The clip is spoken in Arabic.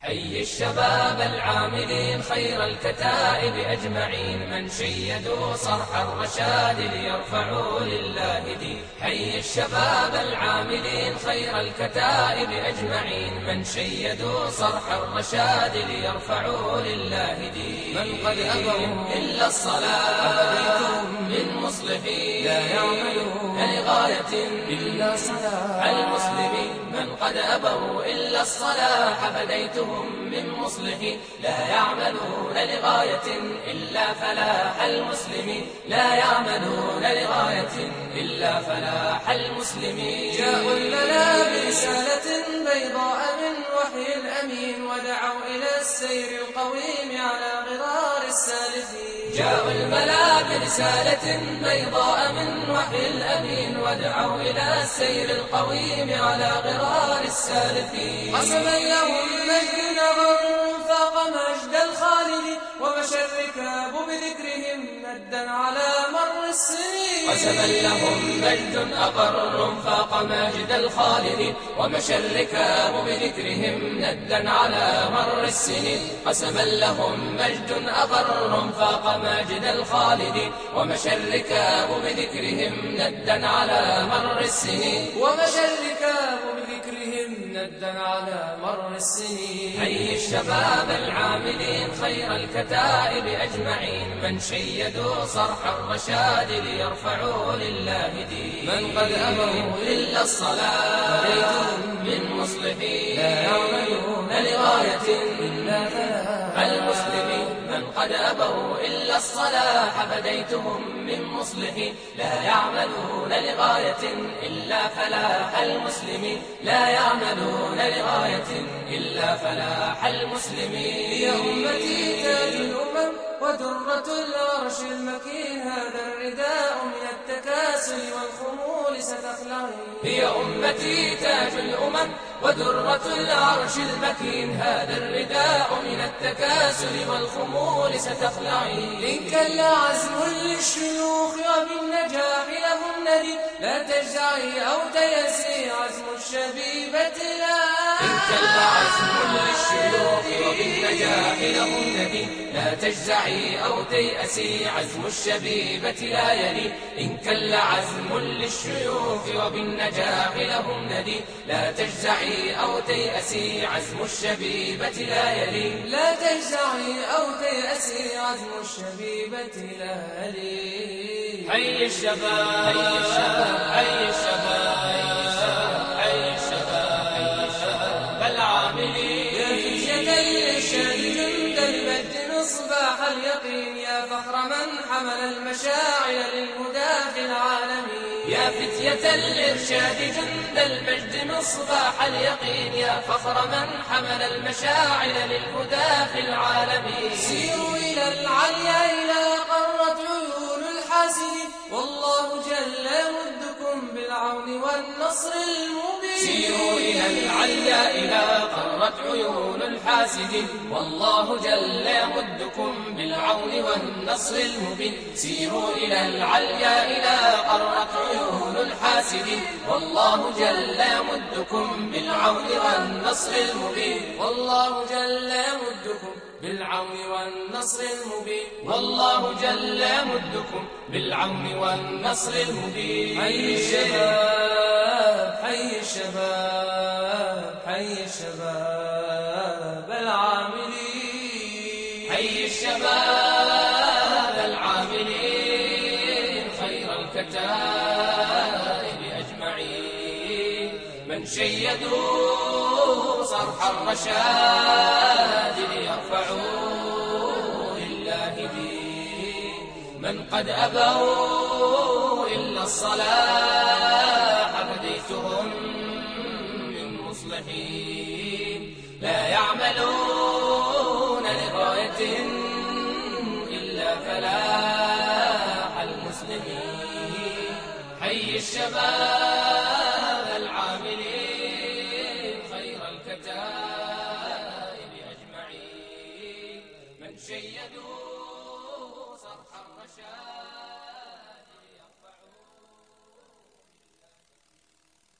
حي الشباب العاملين خير الكتائب أجمعين من شيدوا صرح الرشاد ليرفعوا لله دين. حي الشباب العاملين خير الكتائب أجمعين من شيدوا صرح الرشاد ليرفعوا لله دين. من قد أبوا إلا الصلاة من مصلحين لا يعملون لغاية إلا صلاح المسلمين. من قد أبوا إلا الصلاح فديتهم من مصلح. لا يعملون لغاية إلا فلاح المسلمين لا يعملون لغاية إلا فلاح المسلمين جاءوا الملا برسالة بيضاء من وحي الأمين ودعوا إلى السير القويم على غرار السالفين. جاءوا الملا برسالة بيضاء من وحي الأمين ودعوا إلى السير القويم على غرار السالفين. قسما لهم مجد نظر فاق مجد الخالد ومشى الركاب بذكرهم مدا على مر السنين. قسما لهم مجد أقر فاق ماجد الخالد ومشى الركاب بذكرهم ندا على مر السنين. قسما لهم مجد أقر فاق ماجد الخالد ومشى الركاب بذكرهم ندا على مر السنين. ومشى الركاب بذكرهم ندا على مر السنين. حي الشباب العاملين خير الكتائب أجمعين. من شيدوا صرح الرشاد ليرفعوا لله دين. من قد أمروا إلا الصلاة. من مصلحين. لا يعملون لغاية قد أبوا إلا الصلاح بديتهم من مصلحين لا يعملون لغاية إلا فلاح المسلمين. لا يعملون لغاية إلا فلاح المسلمين. يا أمتي تاج الأمم ودرة العرش المكين. هذا الرداء من التكاسل ستخلعين هي أمتي تاج الأمم ودرة العرش المكين. هذا الرداء من التكاسل والخمول ستخلعين إن كان عزم للشيوخ وبالنجاح لهم ندي. لا تجزعي أو تيسي عزم الشبيبة لا إن كل عزم للشيوخ وبالنجاح لهم ندي لا تجزعي أو تيأسي عزم الشبيبة لا يلي إن كل عزم للشيوخ وبالنجاح لهم ندي لا تجزعي أو تيأسي عزم الشبيبة لا يلي لا تجزعي أو تيأسي عزم الشبيبة لا لي حي الشباب حي الشباب حي الشباب. فخر من حمل المشاعر للهدى في العالمين. يا فتية الإرشاد جند المجد مصباح اليقين. يا فخر من حمل المشاعر للهدى في العالمين. سيروا إلى العليا إلى قرة عيون الحاسدين والله جل يمدكم بالعون والنصر المبين. سيروا إلى العليا إلى قرت عيون الحاسدين والله جل يمدكم بالعون والنصر المبين. سيروا إلى العليا إلى قرت عيون الحاسدين. والله جل يمدكم بالعون والنصر المبين. والله جل يمدكم بالعون والنصر المبين. والله جل يمدكم بالعون والنصر المبين. حي الشباب حي الشباب حي الشباب. حي الشباب العاملين خير الكتائب أجمعين. من شيدوا صرح الرشاد ليرفعوا لله من قد أبوا إلا الصلاح فديتهم من مصلحين. لا يعملون إلا فلاح المسلمين. حي الشباب العاملين خير الكتائب أجمعين. من شيدوا صرح الرشاد